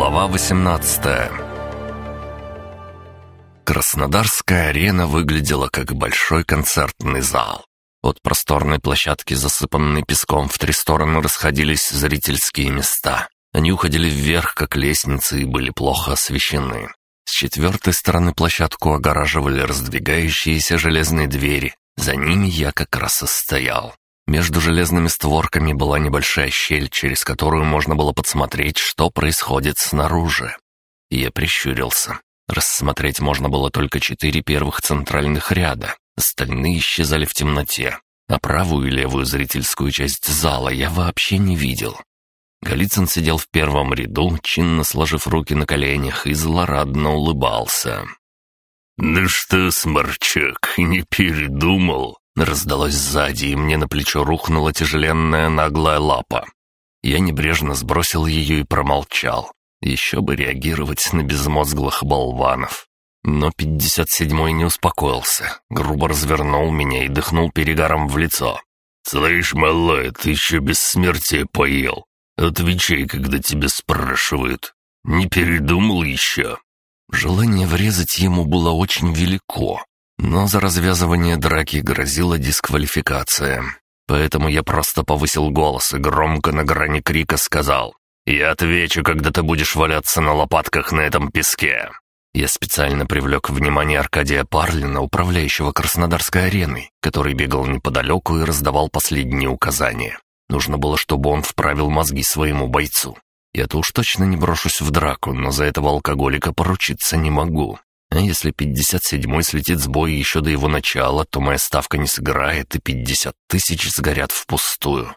Глава 18 Краснодарская арена выглядела как большой концертный зал. От просторной площадки, засыпанной песком, в три стороны расходились зрительские места. Они уходили вверх, как лестницы, и были плохо освещены. С четвертой стороны площадку огораживали раздвигающиеся железные двери. За ними я как раз и стоял. Между железными створками была небольшая щель, через которую можно было подсмотреть, что происходит снаружи. Я прищурился. Рассмотреть можно было только четыре первых центральных ряда, остальные исчезали в темноте, а правую и левую зрительскую часть зала я вообще не видел. Голицын сидел в первом ряду, чинно сложив руки на коленях и злорадно улыбался. «Ну что, сморчок, не передумал?» Раздалось сзади, и мне на плечо рухнула тяжеленная наглая лапа. Я небрежно сбросил ее и промолчал. Еще бы реагировать на безмозглых болванов. Но пятьдесят седьмой не успокоился, грубо развернул меня и дыхнул перегаром в лицо. «Слышь, малой, ты еще бессмертие поел. Отвечай, когда тебя спрашивают. Не передумал еще?» Желание врезать ему было очень велико, но за развязывание драки грозила дисквалификация. Поэтому я просто повысил голос и громко на грани крика сказал «Я отвечу, когда ты будешь валяться на лопатках на этом песке». Я специально привлек внимание Аркадия Парлина, управляющего Краснодарской ареной, который бегал неподалеку и раздавал последние указания. Нужно было, чтобы он вправил мозги своему бойцу. Я-то уж точно не брошусь в драку, но за этого алкоголика поручиться не могу. А если 57-й слетит с боя еще до его начала, то моя ставка не сыграет, и 50 тысяч сгорят впустую.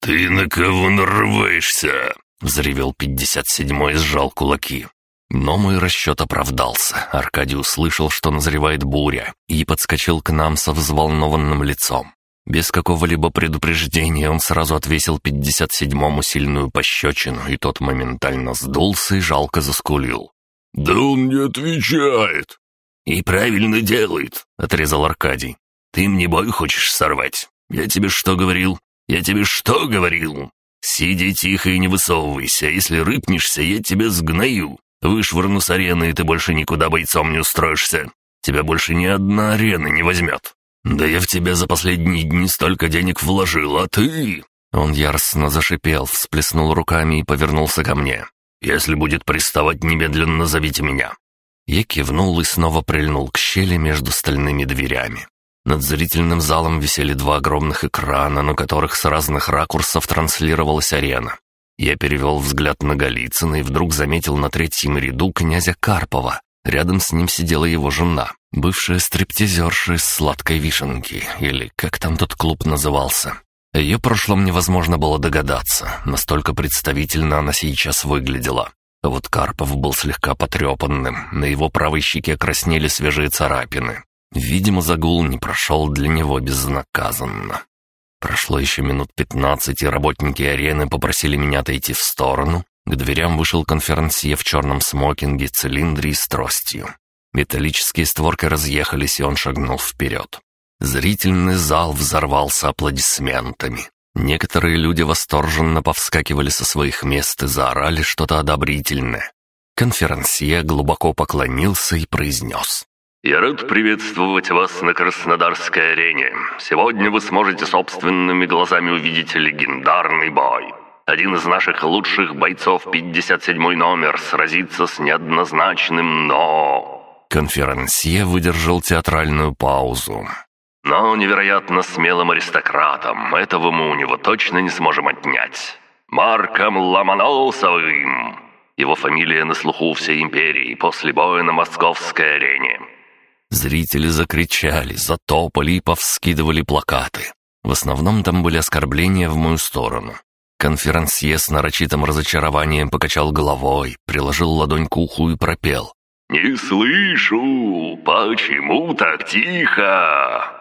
«Ты на кого нарываешься?» — взревел 57-й и сжал кулаки. Но мой расчет оправдался. Аркадий услышал, что назревает буря, и подскочил к нам со взволнованным лицом. Без какого-либо предупреждения он сразу отвесил 57-му сильную пощечину, и тот моментально сдулся и жалко заскулил. «Да он не отвечает!» «И правильно делает», — отрезал Аркадий. «Ты мне бой хочешь сорвать? Я тебе что говорил? Я тебе что говорил? Сиди тихо и не высовывайся, если рыпнешься, я тебя сгною. Вышвырну с арены, и ты больше никуда бойцом не устроишься. Тебя больше ни одна арена не возьмет. Да я в тебя за последние дни столько денег вложил, а ты...» Он яростно зашипел, всплеснул руками и повернулся ко мне. Если будет приставать, немедленно зовите меня». Я кивнул и снова прильнул к щели между стальными дверями. Над зрительным залом висели два огромных экрана, на которых с разных ракурсов транслировалась арена. Я перевел взгляд на Голицына и вдруг заметил на третьем ряду князя Карпова. Рядом с ним сидела его жена, бывшая стриптизерша из «Сладкой вишенки», или как там тот клуб назывался. О ее прошлом невозможно было догадаться, настолько представительно она сейчас выглядела. А вот Карпов был слегка потрепанным, на его правой щеке краснели свежие царапины. Видимо, загул не прошел для него безнаказанно. Прошло еще минут пятнадцать, и работники арены попросили меня отойти в сторону. К дверям вышел конферансье в черном смокинге, цилиндре и с тростью. Металлические створки разъехались, и он шагнул вперед. Зрительный зал взорвался аплодисментами. Некоторые люди восторженно повскакивали со своих мест и заорали что-то одобрительное. Конферансье глубоко поклонился и произнес. «Я рад приветствовать вас на Краснодарской арене. Сегодня вы сможете собственными глазами увидеть легендарный бой. Один из наших лучших бойцов, 57-й номер, сразится с неоднозначным «но». Конферансье выдержал театральную паузу но невероятно смелым аристократом. Этого мы у него точно не сможем отнять. Марком Ломоносовым. Его фамилия на слуху всей империи после боя на московской арене. Зрители закричали, затопали и повскидывали плакаты. В основном там были оскорбления в мою сторону. Конферансье с нарочитым разочарованием покачал головой, приложил ладонь к уху и пропел. «Не слышу! Почему так тихо?»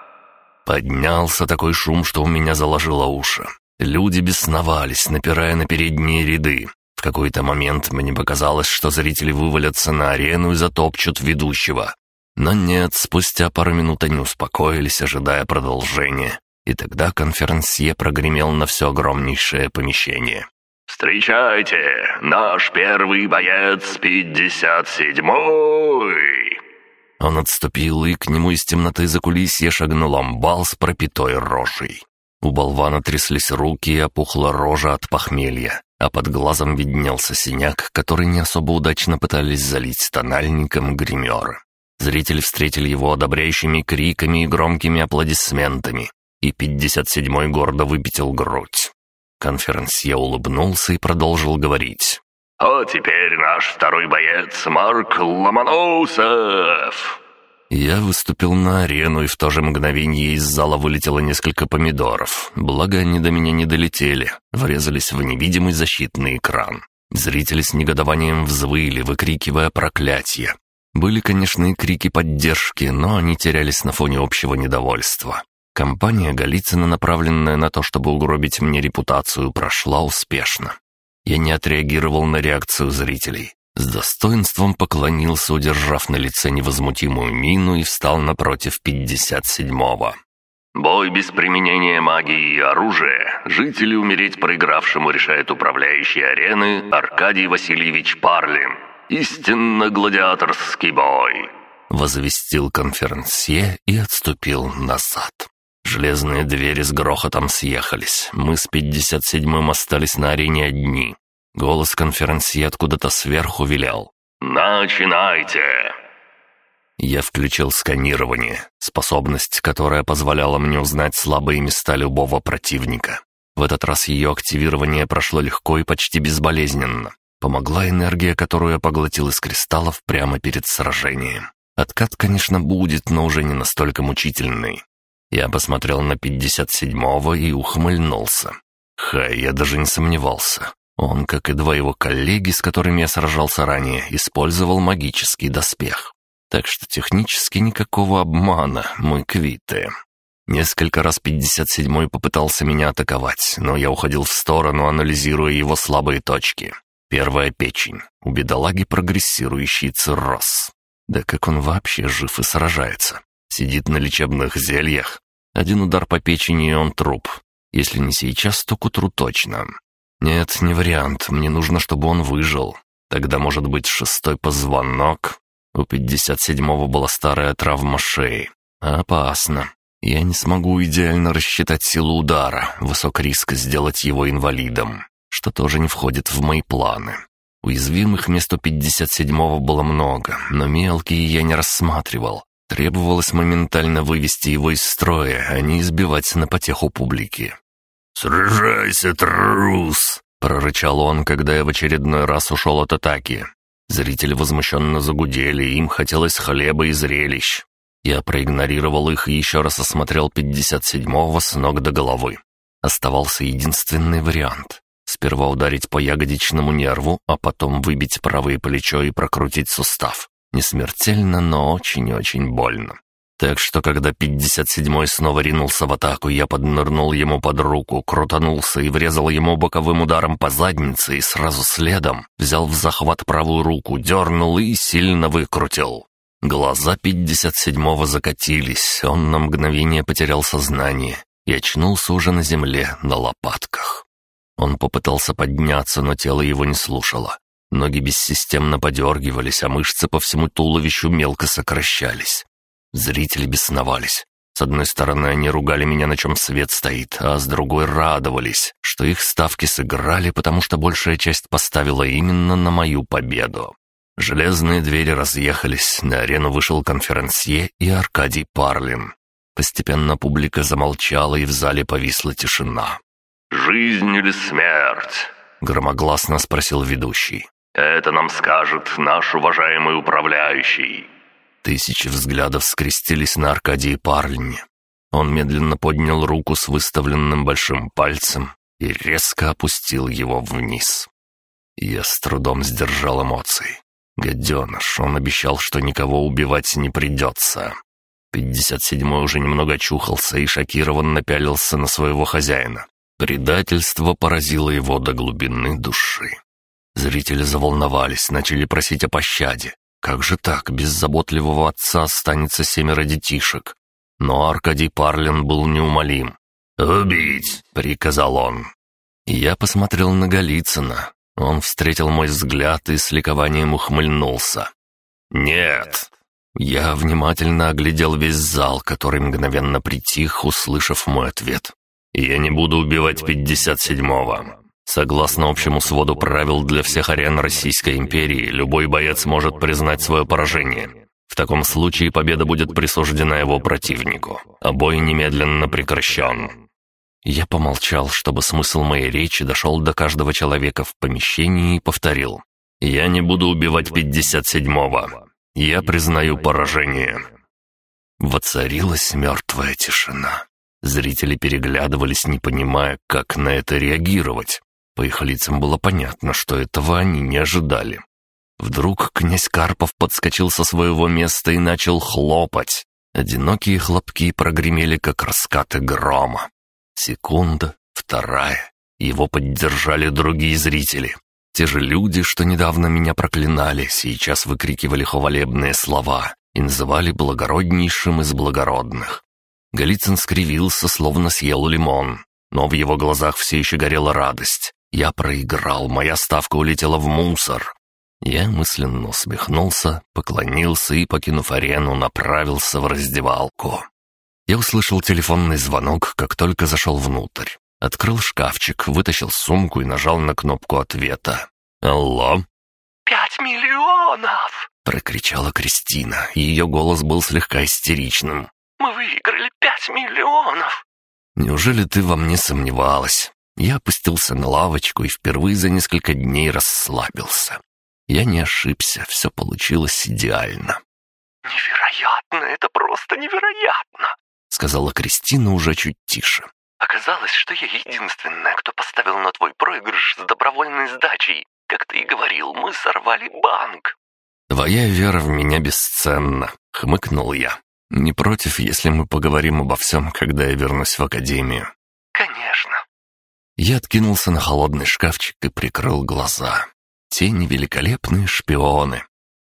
Поднялся такой шум, что у меня заложило уши. Люди бесновались, напирая на передние ряды. В какой-то момент мне показалось, что зрители вывалятся на арену и затопчут ведущего. Но нет, спустя пару минут они успокоились, ожидая продолжения. И тогда конферансье прогремел на все огромнейшее помещение. «Встречайте, наш первый боец, 57-й!» Он отступил, и к нему из темноты за кулисья шагнул амбал с пропитой рожей. У болвана тряслись руки и опухла рожа от похмелья, а под глазом виднелся синяк, который не особо удачно пытались залить тональником гримеры. Зрители встретили его одобряющими криками и громкими аплодисментами, и 57-й гордо выпятил грудь. Конферансье улыбнулся и продолжил говорить. «А теперь наш второй боец Марк Ломоносов!» Я выступил на арену, и в то же мгновение из зала вылетело несколько помидоров. Благо, они до меня не долетели, врезались в невидимый защитный экран. Зрители с негодованием взвыли, выкрикивая проклятие. Были, конечно, и крики поддержки, но они терялись на фоне общего недовольства. Компания Голицына, направленная на то, чтобы угробить мне репутацию, прошла успешно. Я не отреагировал на реакцию зрителей. С достоинством поклонился, удержав на лице невозмутимую мину и встал напротив 57-го. «Бой без применения магии и оружия. Жители умереть проигравшему решает управляющий арены Аркадий Васильевич Парлин. Истинно гладиаторский бой!» Возвестил конферансье и отступил назад. Железные двери с грохотом съехались. Мы с 57-м остались на арене одни. Голос конферансье откуда-то сверху вилял. «Начинайте!» Я включил сканирование, способность, которая позволяла мне узнать слабые места любого противника. В этот раз ее активирование прошло легко и почти безболезненно. Помогла энергия, которую я поглотил из кристаллов прямо перед сражением. Откат, конечно, будет, но уже не настолько мучительный. Я посмотрел на 57-го и ухмыльнулся. Хай, я даже не сомневался. Он, как и два его коллеги, с которыми я сражался ранее, использовал магический доспех. Так что технически никакого обмана, мы квиты. Несколько раз 57-й попытался меня атаковать, но я уходил в сторону, анализируя его слабые точки. Первая печень. У бедолаги прогрессирующий цирроз. Да как он вообще жив и сражается? Сидит на лечебных зельях. Один удар по печени, и он труп. Если не сейчас, то к утру точно. Нет, не вариант. Мне нужно, чтобы он выжил. Тогда, может быть, шестой позвонок. У 57-го была старая травма шеи. Опасно. Я не смогу идеально рассчитать силу удара. Высок риск сделать его инвалидом, что тоже не входит в мои планы. Уязвимых мест у 57-го было много, но мелкие я не рассматривал. Требовалось моментально вывести его из строя, а не избивать на потеху публики. «Сражайся, трус!» — прорычал он, когда я в очередной раз ушел от атаки. Зрители возмущенно загудели, им хотелось хлеба и зрелищ. Я проигнорировал их и еще раз осмотрел 57-го с ног до головы. Оставался единственный вариант. Сперва ударить по ягодичному нерву, а потом выбить правое плечо и прокрутить сустав. Не смертельно, но очень-очень больно. Так что, когда 57-й снова ринулся в атаку, я поднырнул ему под руку, крутанулся и врезал ему боковым ударом по заднице и сразу следом взял в захват правую руку, дернул и сильно выкрутил. Глаза 57-го закатились, он на мгновение потерял сознание и очнулся уже на земле, на лопатках. Он попытался подняться, но тело его не слушало. Ноги бессистемно подергивались, а мышцы по всему туловищу мелко сокращались. Зрители бесновались. С одной стороны, они ругали меня, на чем свет стоит, а с другой радовались, что их ставки сыграли, потому что большая часть поставила именно на мою победу. Железные двери разъехались, на арену вышел конферансье и Аркадий Парлин. Постепенно публика замолчала, и в зале повисла тишина. «Жизнь или смерть?» — громогласно спросил ведущий. «Это нам скажет наш уважаемый управляющий». Тысячи взглядов скрестились на Аркадии Парлине. Он медленно поднял руку с выставленным большим пальцем и резко опустил его вниз. Я с трудом сдержал эмоции. Гаденыш, он обещал, что никого убивать не придется. Пятьдесят седьмой уже немного чухался и шокированно пялился на своего хозяина. Предательство поразило его до глубины души. Зрители заволновались, начали просить о пощаде. Как же так, без заботливого отца останется семеро детишек? Но Аркадий Парлин был неумолим. «Убить!» — приказал он. Я посмотрел на Голицына. Он встретил мой взгляд и с ликованием ухмыльнулся. «Нет!» Я внимательно оглядел весь зал, который мгновенно притих, услышав мой ответ. «Я не буду убивать 57-го. Согласно общему своду правил для всех арен Российской империи, любой боец может признать свое поражение. В таком случае победа будет присуждена его противнику, а бой немедленно прекращен. Я помолчал, чтобы смысл моей речи дошел до каждого человека в помещении и повторил. «Я не буду убивать 57-го. Я признаю поражение». Воцарилась мертвая тишина. Зрители переглядывались, не понимая, как на это реагировать. По их лицам было понятно, что этого они не ожидали. Вдруг князь Карпов подскочил со своего места и начал хлопать. Одинокие хлопки прогремели, как раскаты грома. Секунда, вторая. Его поддержали другие зрители. Те же люди, что недавно меня проклинали, сейчас выкрикивали хвалебные слова и называли благороднейшим из благородных. Голицын скривился, словно съел лимон, но в его глазах все еще горела радость. Я проиграл, моя ставка улетела в мусор. Я мысленно усмехнулся, поклонился и, покинув арену, направился в раздевалку. Я услышал телефонный звонок, как только зашел внутрь. Открыл шкафчик, вытащил сумку и нажал на кнопку ответа. «Алло?» «Пять миллионов!» — прокричала Кристина, ее голос был слегка истеричным. «Мы выиграли пять миллионов!» «Неужели ты во мне сомневалась?» Я опустился на лавочку и впервые за несколько дней расслабился. Я не ошибся, все получилось идеально. «Невероятно, это просто невероятно!» сказала Кристина уже чуть тише. «Оказалось, что я единственная, кто поставил на твой проигрыш с добровольной сдачей. Как ты и говорил, мы сорвали банк». «Твоя вера в меня бесценна», — хмыкнул я. «Не против, если мы поговорим обо всем, когда я вернусь в академию?» «Конечно». Я откинулся на холодный шкафчик и прикрыл глаза. Тени великолепные шпионы.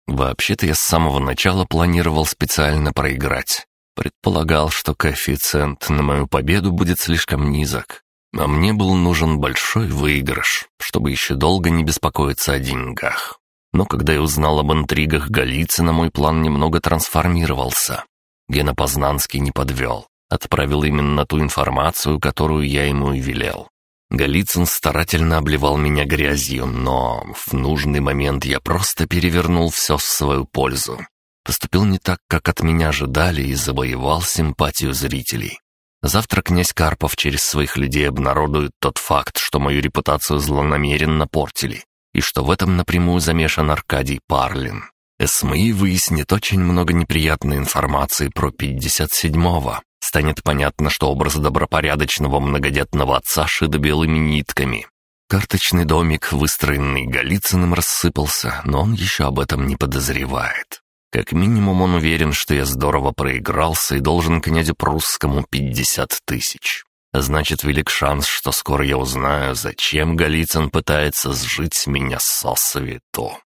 Вообще-то я с самого начала планировал специально проиграть. Предполагал, что коэффициент на мою победу будет слишком низок. А мне был нужен большой выигрыш, чтобы еще долго не беспокоиться о деньгах. Но когда я узнал об интригах Голицына, мой план немного трансформировался. Гена Познанский не подвел. Отправил именно ту информацию, которую я ему и велел. Голицын старательно обливал меня грязью, но в нужный момент я просто перевернул все в свою пользу. Поступил не так, как от меня ожидали, и завоевал симпатию зрителей. Завтра князь Карпов через своих людей обнародует тот факт, что мою репутацию злонамеренно портили, и что в этом напрямую замешан Аркадий Парлин. СМИ выяснит очень много неприятной информации про 57-го, станет понятно, что образ добропорядочного многодетного отца шит белыми нитками. Карточный домик, выстроенный Голицыным, рассыпался, но он еще об этом не подозревает. Как минимум он уверен, что я здорово проигрался и должен князю прусскому пятьдесят тысяч. Значит, велик шанс, что скоро я узнаю, зачем Голицын пытается сжить меня со свету.